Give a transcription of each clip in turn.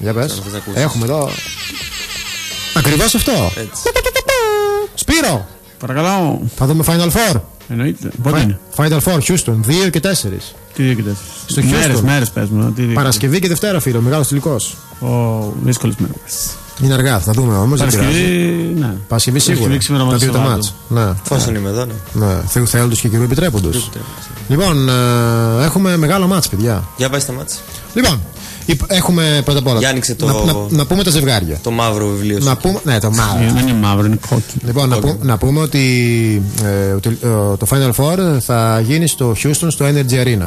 Για πες. Ξέρω, θες να ακούσεις. Έχουμε εδώ. Ακριβώς αυτό. Έτσι. Σπύρο! Παρακαλώ. Θα δούμε Final Four. Εννοείται. Πότε είναι; Final Four, Houston, 2 και 4. Τι δύο και τέσσερις; Στο Μέρες, Houston. μέρες πες μου. Τι δύο και Παρασκευή και Δευτέρα, φίλο, μεγάλος τελικό. τέσσερις. Ω, δύσκολες μέρες. Είναι αργά, θα δούμε όμως. Παρασκευή, ναι. Παρασκευή σίγουρα. Παρασκευή ξημερώμα Τα του δύο τα Σαββάτου. μάτς. Ναι. Εφόσον είμαι εδώ, ναι. ναι. Θεού θέλοντο και κυρίου επιτρέποντος. Λοιπόν, ε, έχουμε μεγάλο μάτς, παιδιά. Για πάει στα μάτια. Λοιπόν, υπ- έχουμε πρώτα απ' όλα. Για άνοιξε το- να, να, να πούμε τα ζευγάρια. Το μαύρο βιβλίο σου. Να πούμε, ναι, το μαύρο. Ε, Δεν είναι μαύρο, είναι κόκκινο. Λοιπόν, να, που- να πούμε ότι ε, το, ε, το Final Four θα γίνει στο Houston στο Energy Arena.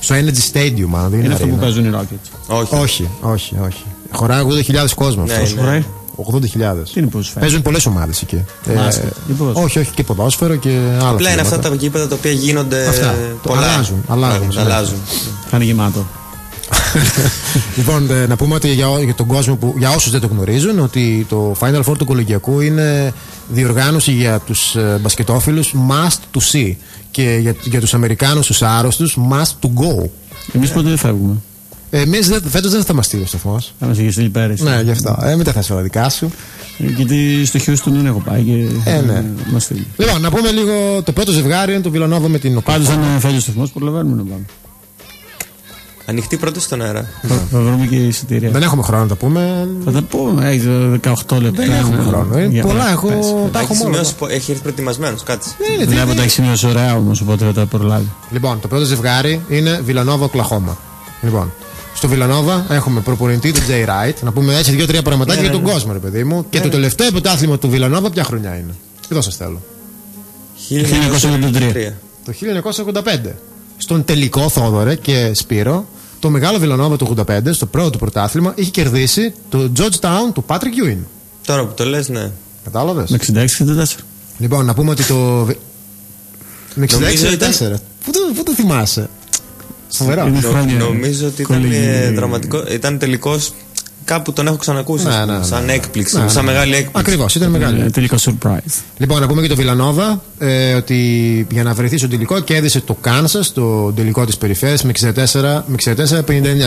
Στο Energy Stadium, αν δεν είναι, Είναι αυτό που arena. παίζουν οι Rockets. Όχι. Όχι, όχι, όχι. Χωράει 80.000 κόσμος Ναι, αυτός. είναι. Χωράει. 80.000. Τι είναι ποδοσφαίρο. Παίζουν πολλές ομάδες εκεί. Ε, Μπάσκετ ή ποδόσφαιρο; όχι, όχι, και ποδόσφαιρο και άλλα. Απλά είναι αυτά θέματα. τα γήπεδα τα οποία γίνονται. Αυτά. Το πολλά. αλλάζουν, αλλάζουν, Πράγματα, ναι. αλλάζουν. Θα είναι γεμάτο. λοιπόν, ε, να πούμε ότι για, ό- για τον κόσμο που, για όσους δεν το γνωρίζουν, ότι το Final Four του Κολεγιακού είναι διοργάνωση για τους ε, μπασκετόφιλους must to see. Και για, για τους Αμερικάνους, τους άρρωστους, must to go. Εμείς πότε δεν φεύγουμε. Εμείς φέτος δεν θα μας στείλει ο σταθμός. Θα μας είχε στείλει πέρυσι. Ναι, γι' αυτό. Ε, μην τα θες όλα δικά σου. Γιατί στο Houston δεν έχω πάει και. Ε, ναι. Μας στείλει. Λοιπόν, να πούμε λίγο το πρώτο ζευγάρι είναι το Βιλανόβα με την Οκλαχώμα. Πάντω, αν φέρει ο σταθμός, προλαβαίνουμε να πάμε. Ανοιχτή πρώτη στον αέρα. Θα θα βρούμε και εισιτήρια. Δεν έχουμε χρόνο να τα πούμε. Θα τα πούμε, έχει 18 λεπτά. Δεν έχουμε χρόνο. Είναι Για πολλά, πες, έχω. πες. Τα έχω Έχει μόνο. σημειώσει, πο- έχει έρθει προετοιμασμένος. Κάτσε. Βλέπω τα έχει σημειώσει ωραία όμως, οπότε θα τα προλάβει. Λοιπόν, το πρώτο ζευγάρι είναι Βιλανόβα Οκλαχώμα. Λοιπόν, στο Βιλανόβα έχουμε προπονητή τον Τζέι Ράιτ. Να πούμε έτσι δύο-τρία πραγματάκια για τον κόσμο, ρε παιδί μου. Και το τελευταίο πρωτάθλημα του Βιλανόβα ποια χρονιά είναι; Εδώ σας θέλω. 1983. Το 1985. Στον τελικό Θόδωρε και Σπύρο, το μεγάλο Βιλανόβα του 85, στο πρώτο του πρωτάθλημα, είχε κερδίσει το Georgetown του Patrick Ewing. Τώρα που το λες, ναι. Κατάλαβες; Με 66-64. Λοιπόν, να πούμε ότι το. Με 66 Νομίζω ήταν- 4. Πού το, πού το θυμάσαι; Φοβερό. Είναι Νο- χρόνια. Νομίζω ότι ήταν κολλήγη. ε, δραματικό. Ήταν τελικό. Κάπου τον έχω ξανακούσει. Ναι, ας πούμε, ναι, ναι, σαν ναι. έκπληξη. Ναι, ναι. Σαν μεγάλη έκπληξη. Ακριβώς, ήταν μεγάλη. Ε, Τελικό surprise. Λοιπόν, να πούμε και το Βιλανόβα ε, ότι για να βρεθεί στο τελικό κέρδισε το Κάνσας στο τελικό της περιφέρειας με 64 με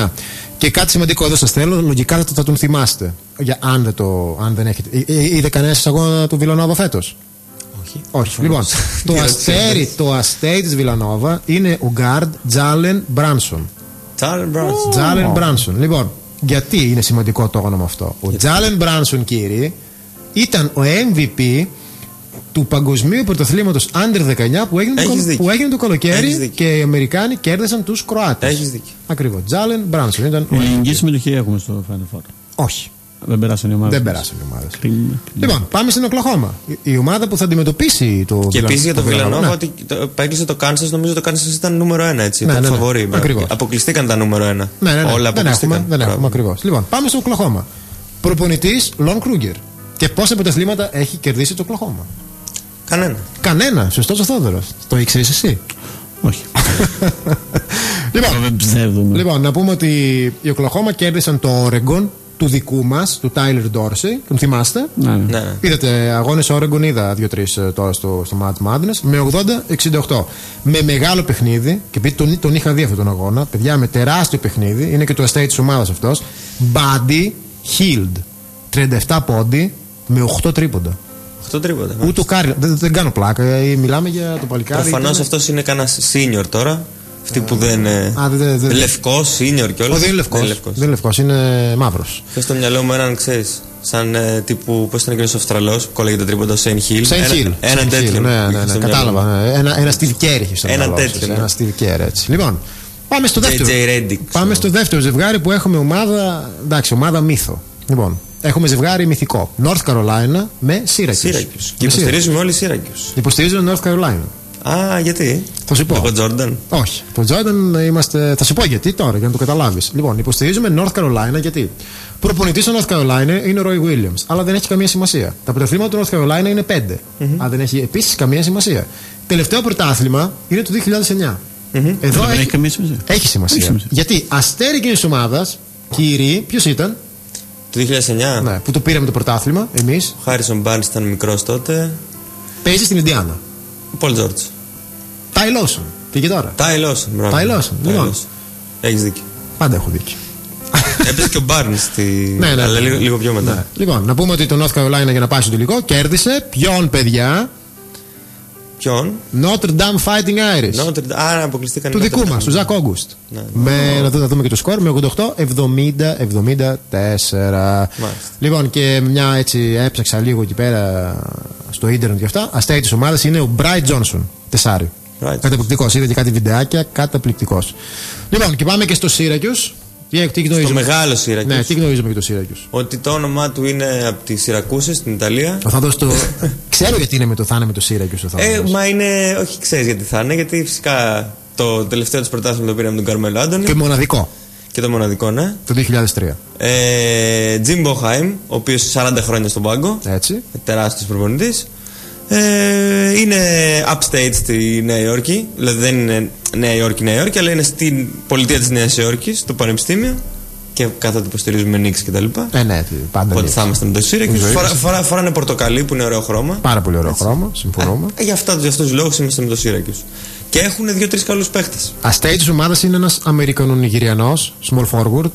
64-59. Και κάτι σημαντικό εδώ σας θέλω, λογικά θα, θα τον θυμάστε. Για, αν, δεν το, αν δεν έχετε. Ε, ε, είδε κανένα αγώνα του Βιλανόβα φέτος. Όχι. Όχι. Λοιπόν, το Τι αστέρι, ερώτηση το αστέρι της Βιλανόβα είναι ο γκάρντ Τζάλεν Μπράνσον. Τσάρλ Μπράνσον. Τζάλεν Μπράνσον. Λοιπόν, γιατί είναι σημαντικό το όνομα αυτό; Ο Τζάλεν Μπράνσον, κύριοι, ήταν ο MVP του Παγκοσμίου Πρωταθλήματος Under 19 που έγινε, το, Έχεις κολο- δίκιο. που έγινε το καλοκαίρι Έχεις δίκιο. και οι Αμερικάνοι κέρδισαν τους Κροάτες. Έχεις δίκιο. Ακριβώς. Τζάλεν Μπράνσον ήταν. ο Ελληνική MVP. συμμετοχή έχουμε στο Final Four. Όχι. Δεν περάσαν οι ομάδες. Δεν περάσαν οι ομάδες. Κρίμα. Λοιπόν, πάμε στην Οκλαχώμα. Η, η ομάδα που θα αντιμετωπίσει το Και Βιλα- επίση για το Βιλανόβα Ναι. ότι το- έκλεισε το Κάνσας, νομίζω το Κάνσας ήταν νούμερο 1 έτσι. Ναι, ήταν ναι, ναι. φαβορή. μπράβο. Ακριβώς. Αποκλειστήκαν τα νούμερο 1. Ναι, ναι, ναι. Όλα δεν αποκλειστήκαν. έχουμε, δεν Μπράβο. έχουμε ακριβώς. Λοιπόν, πάμε στο Οκλαχώμα. Προπονητής Λον Κρούγκερ. Και πόσα πρωταθλήματα έχει κερδίσει το Οκλαχώμα; Κανένα. Κανένα. Σωστός ο Θόδωρος. Το ήξερες εσύ; Όχι. λοιπόν, Δεν ψεύδουμε. λοιπόν, να πούμε ότι οι Οκλαχόμα κέρδισαν το Oregon του δικού μας, του Tyler Dorsey. Τον θυμάστε; Ναι, ναι. Ναι, ναι. Είδατε αγώνες Oregon, είδα δύο-τρεις τώρα στο, στο March Madness με 80-68. Με μεγάλο παιχνίδι, και επειδή τον, τον είχα δει αυτόν τον αγώνα, παιδιά με τεράστιο παιχνίδι, είναι και το αστέρι της ομάδας αυτός. Buddy Hield. 37 πόντοι με 8 τρίποντα. Αυτό τρίποντα. Ούτε ο Κάρι. Δεν, δεν κάνω πλάκα. ε, Μιλάμε για το παλικάρι. Προφανώς ήταν- αυτός είναι κανένας senior τώρα. Αυτοί που δεν είναι. Α, δεν- δεν- δεν- Λευκός, senior κιόλας. Ο, δεν είναι λευκός. Δεν είναι λευκός. Δεν είναι λευκός, είναι μαύρος. Έχω στο μυαλό μου έναν, ξέρεις, σαν ε, τύπου. Πώς ήταν εκείνος ο Αυστραλός που κόλλαγε το τρίποντο, Σέιν Χιλ. Σαν Χιλ. Έναν τέτοιο. Ναι, ναι, είχα ναι, στο κατάλαβα. μυαλό μου. ναι. Ένα, ένα Steve Kerr είχε στο Ένα μυαλό σας, τέτοιο, ναι. Ένα Steve Kerr έτσι. Λοιπόν, πάμε στο δεύτερο. JJ Redick, Πάμε ξέρω. στο δεύτερο ζευγάρι που έχουμε ομάδα. Εντάξει, ομάδα μύθο. Λοιπόν, έχουμε ζευγάρι μυθικό. North Carolina με Syracuse. Syracuse. Και Με υποστηρίζουμε όλοι Syracuse. Υποστηρίζουμε North Carolina. Α, γιατί; Θα σου πω. Εγώ Τζόρνταν; Όχι. Το Jordan είμαστε. Θα σου πω γιατί τώρα, για να το καταλάβεις. Λοιπόν, υποστηρίζουμε North Carolina γιατί. Προπονητής στο North Carolina είναι ο Roy Williams, αλλά δεν έχει καμία σημασία. Τα πρωταθλήματα του North Carolina είναι 5. Αλλά δεν έχει επίσης καμία σημασία. Τελευταίο πρωτάθλημα είναι το 2009. Εδώ Δεν έχει, έχει καμία σημασία. έχει σημασία. Έχει σημασία. Γιατί αστέρι εκείνης της ομάδας, κύριοι, ποιος ήταν, Το 2009. ναι, που το πήραμε το πρωτάθλημα, εμείς, Ο Χάρισον Μπάρνς ήταν μικρός τότε. παίζει στην Ινδιάνα. Ο Πολ Τζόρτζ. Τάι Λόσον. Και, και τώρα; Τάι Λόσον. Ty Lawson, λοιπόν. Έχεις δίκιο. Πάντα έχω δίκιο. Έπαιζε και ο Μπάρν στη. Ναι, ναι, αλλά ναι. λίγο, λίγο πιο μετά. Ναι. Λοιπόν, να πούμε ότι το North Carolina για να πάει στο τελικό κέρδισε. Ποιον, παιδιά; Ποιον; Notre Dame Fighting Irish. Νότρ- Άρα αποκλειστήκαν. του οι δικού Notre μας, Dame. του Ζακ Όγκουστ. Ναι. Με, να, δούμε, να δούμε και το σκορ με 88-70-74. Λοιπόν, και μια έτσι έψαξα λίγο εκεί πέρα στο ίντερνετ και αυτά. Αστέρι της ομάδας είναι ο Μπράιτ Τζόνσον. Τεσάρι. Bright. Καταπληκτικός. Είδα και κάτι βιντεάκια. Καταπληκτικός. Λοιπόν, και πάμε και στο Σύρακιους. Τι, τι Το γνωρίζουμε. μεγάλο Σύρακιους. Ναι, τι γνωρίζουμε για το Σύρακιους. Ότι το όνομά του είναι από τη Σιρακούσε στην Ιταλία. Ο Θόδωρος το. Ξέρω γιατί είναι με το θα είναι με το Σύρακιους ο Ε, Θόδωρος. μα είναι. Όχι, ξέρεις γιατί θα είναι. Γιατί φυσικά το τελευταίο του πρωτάθλημα το πήρε με τον Καρμέλο Άντωνη. Και μοναδικό. Και το μοναδικό, ναι. Το 2003. Ε, Τζιμ Μποχάιμ, ο οποίος 40 χρόνια στον πάγκο. Έτσι. Τεράστιος προπονητής. Ε, είναι upstate στη Νέα Υόρκη. Δηλαδή δεν είναι Νέα Υόρκη, Νέα Υόρκη, αλλά είναι στην πολιτεία της Νέας Υόρκης, στο Πανεπιστήμιο. Και καθότι υποστηρίζουμε Νίξ και τα λοιπά. Ε, ναι, τι, πάντα. Οπότε ναι. θα είμαστε με το Σύρακι. Ζωή Φορά, μας. φορά, φοράνε πορτοκαλί που είναι ωραίο χρώμα. Πάρα πολύ ωραίο χρώμα. Συμφωνούμε. Ε, για αυτά, για αυτούς τους λόγους είμαστε με το Σύρακι. Και έχουν δύο-τρεις καλούς παίχτες. Αστέρι της ομάδας είναι ένας Αμερικανο-Νιγηριανός, small forward.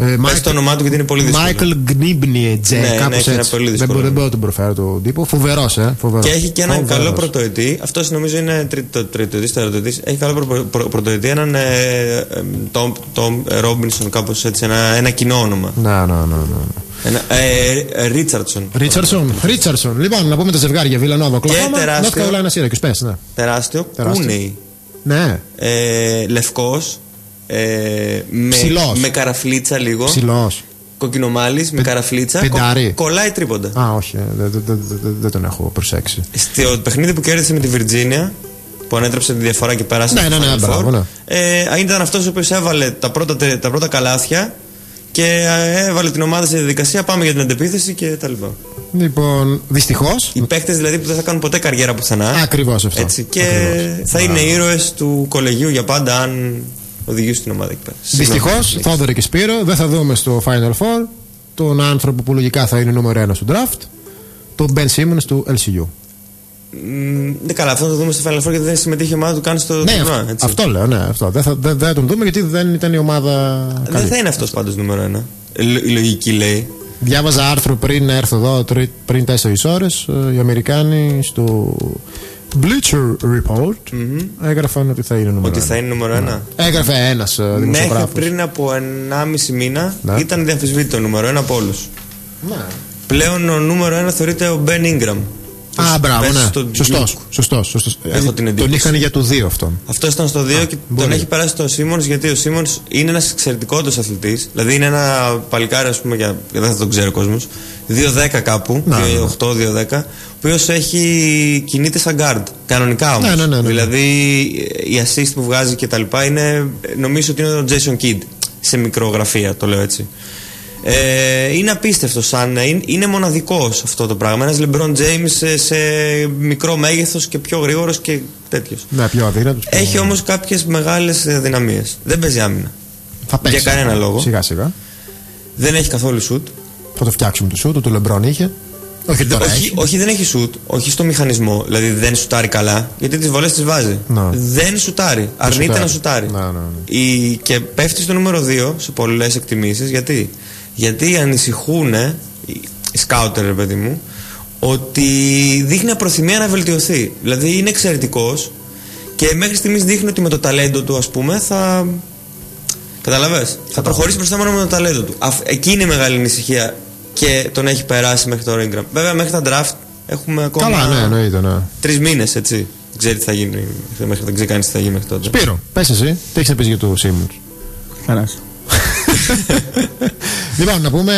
Ε, Πες το όνομά του γιατί είναι πολύ δύσκολο. Μάικλ Γκμπινιτζέ, Ναι, ναι, κάπως έχει ένα έτσι. πολύ δεν, δύσκολο μπορώ, δεν όνομα. μπορώ να τον προφέρω τον τύπο. Φοβερός, ε. Φοβερός. Και έχει και έναν Φοβερός. καλό πρωτοετή. Αυτός νομίζω είναι τρίτο, τρίτο ετή, τέταρτο Έχει καλό προ, προ, πρωτοετή. Έναν ε, ε, Tom, Tom Ρόμπινσον, κάπως έτσι. Ένα, ένα κοινό όνομα. Να, να, να. να. Ένα, ε, Ρίτσαρντσον. Ρίτσαρντσον. Ρίτσαρντσον. Λοιπόν, να πούμε τα ζευγάρια Βιλανόβα Οκλαχόμα. τεράστιο. North Carolina Syracuse. Πες, ναι. Τεράστιο. Τεράστιο. Κούνεϊ. Ναι, Ε, Λευκός. Ε, με, Ψηλός. με καραφλίτσα λίγο. ψηλός. Κοκκινομάλης, με καραφλίτσα. πεντάρι. κολλάει τρίποντα. Α, όχι, ε, δεν δεν- δεν- δεν- δεν τον έχω προσέξει. Στο παιχνίδι που κέρδισε με τη Βιρτζίνια, που ανέτρεψε τη διαφορά και πέρασε. Ναι, στο ναι, ναι, Final μπράβο, Four, ναι. Ε, ήταν αυτός ο οποίος έβαλε τα πρώτα, τε- τα πρώτα καλάθια και ε, έβαλε την ομάδα σε διαδικασία. Πάμε για την αντεπίθεση και τα λοιπά. Λοιπόν, δυστυχώς. Οι παίκτες δηλαδή που δεν θα κάνουν ποτέ καριέρα πουθενά. Ακριβώς αυτό. Έτσι, και Ακριβώς. θα είναι ήρωες του κολεγίου για πάντα αν οδηγήσουν την ομάδα εκεί πέρα. Δυστυχώς, Συγγνώμη. Θόδωρε και Σπύρο, δεν θα δούμε στο Final Four τον άνθρωπο που λογικά θα είναι νούμερο 1 στο draft, τον Ben Simmons του LCU. Μ, Ναι, καλά, αυτό θα το δούμε στο Final Four γιατί δεν συμμετείχε η ομάδα του καν στο Ναι, τουρνουά, αυτό, έτσι. αυτό λέω, ναι. Αυτό. Δεν θα, δεν, δεν θα τον δούμε γιατί δεν ήταν η ομάδα. Δεν καλή. θα είναι αυτός πάντως νούμερο ένα. Ε, λο- Η λογική λέει. Διάβαζα άρθρο πριν έρθω εδώ, τρι- πριν 4 ώρες. Οι Αμερικάνοι στο Bleacher Report έγραφαν ότι θα είναι νούμερο Ότι ένα. θα είναι νούμερο ένα. Έγραφε ένας Μέχρι δημοσιογράφος. πριν από 1,5 μήνα Ναι. ήταν διαμφισβήτητο νούμερο ένα από όλους. Ναι. Πλέον ο νούμερο ένα θεωρείται ο Ben Ingram. Α, μπράβο, Παίζει ναι. στο Σωστό. Duke. Σωστός, σωστός. Έχω Ε, την Τον εντύπωση. είχαν για το 2 αυτόν. Αυτό ήταν στο 2 και μπορεί. τον έχει περάσει το Σίμον γιατί ο Σίμον είναι ένας εξαιρετικό αθλητής. Δηλαδή είναι ένα παλικάρι, ας πούμε, για, δεν θα τον ξέρει ο κόσμος. 2-10 κάπου, Ναι, ναι. 2-8-2-10, ο οποίος έχει κινείται σαν guard. Κανονικά όμως. Ναι, ναι, ναι, ναι. Δηλαδή η assist που βγάζει και τα λοιπά είναι, νομίζω ότι είναι ο Jason Kidd. Σε μικρογραφία, το λέω έτσι. Ε, είναι απίστευτο σαν είναι, είναι μοναδικός αυτό το πράγμα ένας LeBron James σε, σε μικρό μέγεθος και πιο γρήγορος και τέτοιος Ναι, πιο αδύνατος. έχει όμως κάποιες μεγάλες δυναμίες. Δεν παίζει άμυνα. Θα παίξει. για κανένα λόγο. Σιγά σιγά. Δεν έχει καθόλου σουτ. Θα το φτιάξουμε το σούτ, το Λεμπρόν είχε. Όχι τώρα όχι, έχει. όχι, δεν έχει σουτ. Όχι στο μηχανισμό. Δηλαδή δεν σουτάρει καλά. Γιατί τις βολές τις βάζει. Ναι. Δεν σουτάρει. Αρνείται σουτάρει. να σουτάρει. Ναι, ναι, ναι. Η, και πέφτει στο νούμερο 2 σε πολλές εκτιμήσεις. Γιατί; Γιατί ανησυχούν οι οι σκάουτερ, ρε παιδί μου, ότι δείχνει απροθυμία να βελτιωθεί. Δηλαδή είναι εξαιρετικός και μέχρι στιγμής δείχνει ότι με το ταλέντο του, ας πούμε, θα. Καταλαβέ. Θα προχωρήσει μπροστά μόνο με το ταλέντο του. Αφ- Εκεί είναι η μεγάλη ανησυχία και τον έχει περάσει μέχρι το Ingram. Βέβαια, μέχρι τα draft έχουμε ακόμα. Καλά, ναι, εννοείται, ναι. Τρεις μήνες, έτσι. Δεν ξέρει τι θα γίνει. Μέχρι, δεν ξέρει κανεί τι θα γίνει μέχρι τότε. Σπύρο, πες εσύ, τι έχεις να πεις για το Σίμον. Χαράς. λοιπόν, να πούμε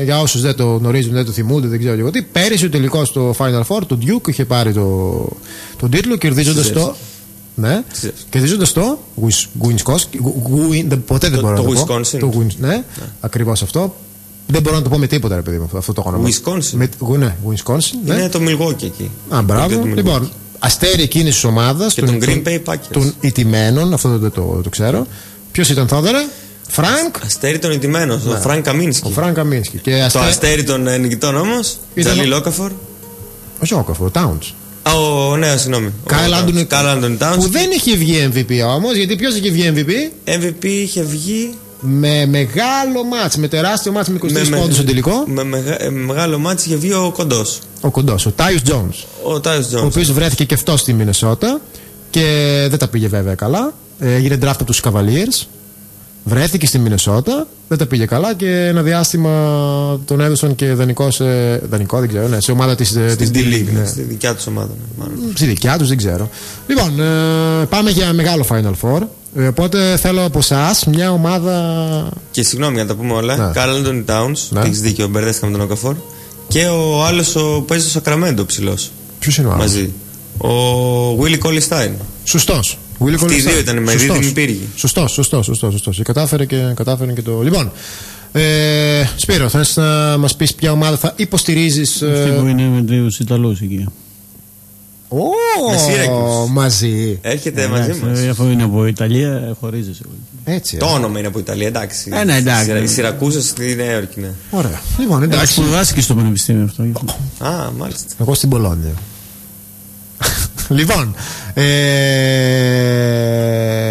ε, για όσους δεν το γνωρίζουν, δεν το θυμούνται, δεν ξέρω εγώ τι. Πέρυσι ο τελικός στο Final Four, το Duke είχε πάρει το, τον τίτλο κερδίζοντας Στη το. Ναι, Στη κερδίζοντας το. Wisconsin. Ποτέ δεν Το- μπορώ το να το πω. Wisconsin. Το Win- Ναι, ακριβώς αυτό. Δεν μπορώ να το πω με τίποτα, ρε παιδί μου, αυτό το όνομα. Wisconsin. Με, ναι, Wisconsin. Ναι. Είναι το Milwaukee εκεί. Α, μπράβο. Το Milwaukee. Λοιπόν, αστέρι εκείνη τη ομάδας. Και τον Green Bay Packers. Των ηττημένων, αυτό δεν το, το, το ξέρω. Ποιος ήταν Θόδωρα, Φρανκ; Αστέρι των ηττημένων, ο Φρανκ Καμίνσκι. Ο Φρανκ Καμίνσκι. Και Το αστέρι. αστέρι των ε, νικητών όμως, Ήταν Τζαλίλ ο- Όκαφορ. Όχι ο Όκαφορ, ο Τάουνς. Α, ο, ναι, συγγνώμη. Καρλ Ο Άντονι. Καρλ Άντονι Τάουνς. Που δεν είχε βγει MVP όμως, γιατί ποιος είχε βγει MVP. MVP είχε βγει. Με μεγάλο ματς, με τεράστιο ματς με 23 Με- πόντους στο τελικό. Με, μεγα- ε, μεγάλο ματς είχε βγει ο κοντός. Ο κοντός, ο Τάιους Τζόουνς. Ο Τάιους Ο Τζόνσον. οποίο βρέθηκε και αυτός στη Μινεσότα και δεν τα πήγε βέβαια καλά. Ε, Έγινε draft από τους Cavaliers. Βρέθηκε στη Μινεσότα, δεν τα πήγε καλά και ένα διάστημα τον έδωσαν και δανεικό σε. δανεικό, δεν ξέρω, ναι, σε ομάδα της της D-League. Ναι. Στη δικιά τους ομάδα. ναι, μάλλον. Στη δικιά τους, δεν ξέρω. Λοιπόν, ε, πάμε για μεγάλο Final Four. Ε, οπότε θέλω από εσάς μια ομάδα. Και συγγνώμη για να τα πούμε όλα. Ναι. Καρλ Άντωνι Τάουν. Ναι. Έχεις δίκιο, μπερδέστηκα με τον Οκαφόρ. Και ο άλλος που παίζει στο Σακραμέντο ψηλός. Ποιος είναι ο άλλος; Μαζί. Ο Willy Colley Stein. Σωστός. Αυτοί οι δύο ήταν με δίδυμη πύργη. Σωστός, σωστός, σωστός. σωστός. Και κατάφερε και, κατάφερε και το. Λοιπόν, ε, Σπύρο, θα να μας πεις ποια ομάδα θα υποστηρίζεις. Αυτή που είναι με τους Ιταλούς εκεί. Με Syracuse. μαζί. Έρχεται μαζί Εντάξει, μας. ε, Αφού είναι από Ιταλία, χωρίζεσαι. Έτσι. Το ε. όνομα είναι από Ιταλία, εντάξει. Ε, ναι, εντάξει. Η Συρα- Η Σιρακούζα στη Νέα Υόρκη, ναι. Ωραία. Λοιπόν, Εντάξει, εντάξει. σπουδάστηκε στο πανεπιστήμιο αυτό. γι' αυτό. Α, μάλιστα. Εγώ στην Πολώνια. Λοιπόν, ε,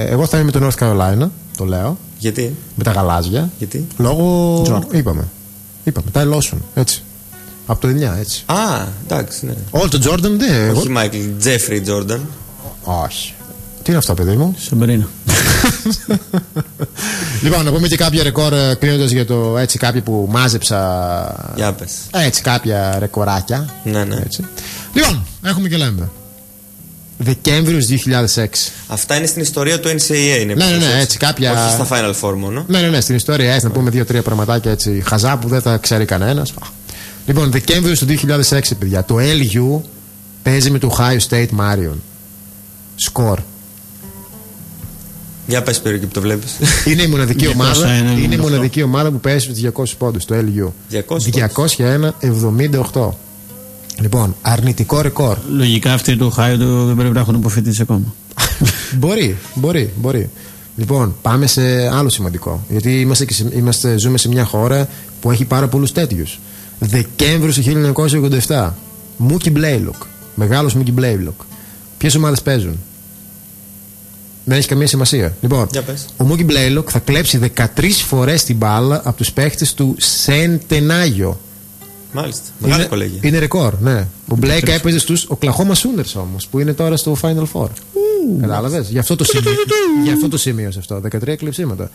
εγώ θα είμαι με το North Carolina, το λέω, Γιατί, με τα γαλάζια. γιατί; Λόγω. Jordan. Είπαμε. Είπαμε. Τα Λόσον. Έτσι. Από το 9, έτσι. Α, εντάξει, ναι. Όλο το Jordan δεν. Εγώ... Όχι Μάικλ, Τζέφρι Τζόρνταν. Όχι. Τι είναι αυτό, παιδί μου; Σαμπερίνα. λοιπόν, να πούμε και κάποια ρεκόρ κλείνοντα για το έτσι κάποιοι που μάζεψα. Για πες. Έτσι, κάποια ρεκοράκια. Ναι, ναι. Έτσι. Λοιπόν, έχουμε και λέμε. Δεκέμβριος 2006. Αυτά είναι στην ιστορία του NCAA, είναι Ναι, ναι, ναι, πιο έτσι, κάποια- Όχι στα Final Four μόνο. Ναι, ναι, ναι, στην ιστορία έτσι να πούμε δύο-τρία πραγματάκια έτσι χαζά που δεν τα ξέρει κανένας. Λοιπόν, Δεκέμβριος του 2006, παιδιά, το LU παίζει με το Ohio State Marion. Σκορ. Για πες περίπου εκεί που το βλέπεις. Είναι η μοναδική 201, ομάδα, είναι η 98. μοναδική ομάδα που παίζει στους 200 πόντους, το LU. 200 201-78. Λοιπόν, αρνητικό ρεκόρ. Λογικά αυτοί του Χάιου του δεν πρέπει να έχουν αποφοιτήσει ακόμα. μπορεί, μπορεί, μπορεί. Λοιπόν, πάμε σε άλλο σημαντικό. Γιατί είμαστε, και σε- είμαστε, ζούμε σε μια χώρα που έχει πάρα πολλούς τέτοιους. Δεκέμβριο του 1987. Μούκι Μπλέιλοκ. Μεγάλος Μούκι Μπλέιλοκ. Ποιες ομάδες παίζουν; Δεν έχει καμία σημασία. Λοιπόν, Για πες. ο Μούκι Μπλέιλοκ θα κλέψει 13 φορές την μπάλα από τους παίχτες του Σεντενάρι. Μάλιστα. Μεγάλο είναι, κολέγιο. είναι ρεκόρ, ναι. Ο Μπλέικ έπαιζε στους Oklahoma Sooners όμως, που είναι τώρα στο Final Four. Κατάλαβες; Γι' αυτό το σημείο. Γι' αυτό το σημείωσε αυτό. 13 κλειψίματα.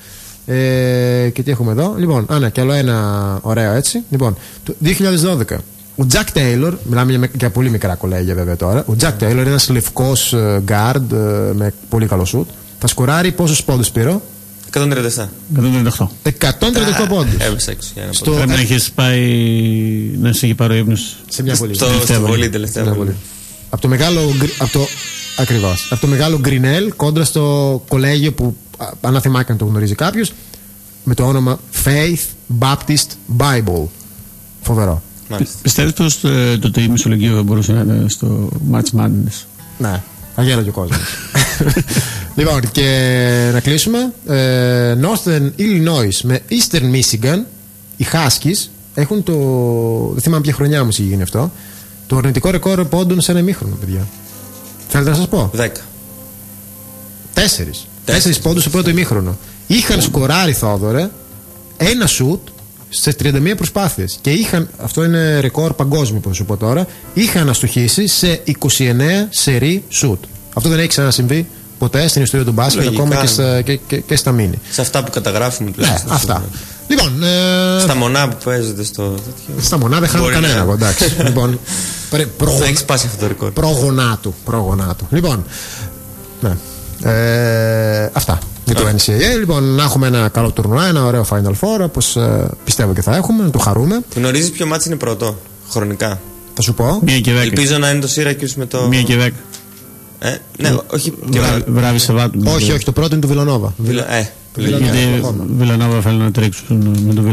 Ε, και τι έχουμε εδώ; Λοιπόν, α, ναι, και άλλο ένα ωραίο έτσι. Λοιπόν, το 2012. Ο Jack Taylor, μιλάμε για, για πολύ μικρά κολέγια βέβαια τώρα. Ο Jack Taylor είναι ένας λευκός guard ε, με πολύ καλό σουτ. Θα σκοράρει πόσους πόντους πήρε. 137. 138. 138 πόντους. Έβρισα έξω για ένα Στο- πόδι. Πρέπει να έχεις πάει να σε έχει πάρει ο ύπνος. Σε μια πολύ. Στο τελευταία στη βολή. βολή τελευταία Ναι, βολή. πολύ. Από το μεγάλο. γκρι- Από το, ακριβώς. Από το μεγάλο Γκρινέλ κόντρα στο κολέγιο που, α, αν θυμάται αν το γνωρίζει κάποιος, με το όνομα Faith Baptist Bible. Φοβερό. Μάλιστα. Πιστεύεις πως το, το τίμη Μισολογείο θα μπορούσε να είναι στο Match Madness; Ναι, θα γέλαγε ο κόσμος. λοιπόν, και να κλείσουμε. Ε, Northern Illinois με Eastern Michigan, οι Huskies έχουν το. Δεν θυμάμαι ποια χρονιά όμως είχε γίνει αυτό. Το αρνητικό ρεκόρ πόντων σε ένα ημίχρονο, παιδιά. Θέλετε να σας πω; 10. Τέσσερις. Τέσσερις πόντους στο πρώτο ημίχρονο. Είχαν σκοράρει, Θόδωρε, ένα σουτ στι 31 προσπάθειες. Και είχαν, αυτό είναι ρεκόρ παγκόσμιο που θα σου πω τώρα, είχαν αστοχήσει σε 29 σερή σουτ. Αυτό δεν έχει ξανασυμβεί ποτέ στην ιστορία του μπάσκετ, Λογικά, ακόμα και ναι. στα, και, και, και στα μίνι. Σε αυτά που καταγράφουμε Ναι, τουλάχιστον. αυτά. Λοιπόν, ε, Στα μονά που παίζονται στο τέτοιο. στα μονά δεν χάνω Μπορεί κανένα να- εγώ, εντάξει. λοιπόν, πρε- Θα προγον- έχεις σπάσει αυτό το ρεκόρ. προγονάτου. προγονάτου. Λοιπόν, ναι. Ε, αυτά για το NCAA. Λοιπόν, να έχουμε ένα καλό τουρνουά, ένα ωραίο Final Four, όπως πιστεύω και θα έχουμε, να το χαρούμε. Γνωρίζεις ποιο μάτι είναι πρώτο χρονικά; Θα σου πω. Μία και δέκα. Ελπίζω να είναι το Syracuse με το. Μία και δέκα. Ε, ναι, όχι. και Βρά- βρα- Βράδυ Σαββάτου. Όχι, όχι, το πρώτο είναι του Βιλανόβα. Βιλα- Ε, Βιλανόβα. Γιατί Ακόμα. Βιλανόβα θέλουν να τρέξουν με τον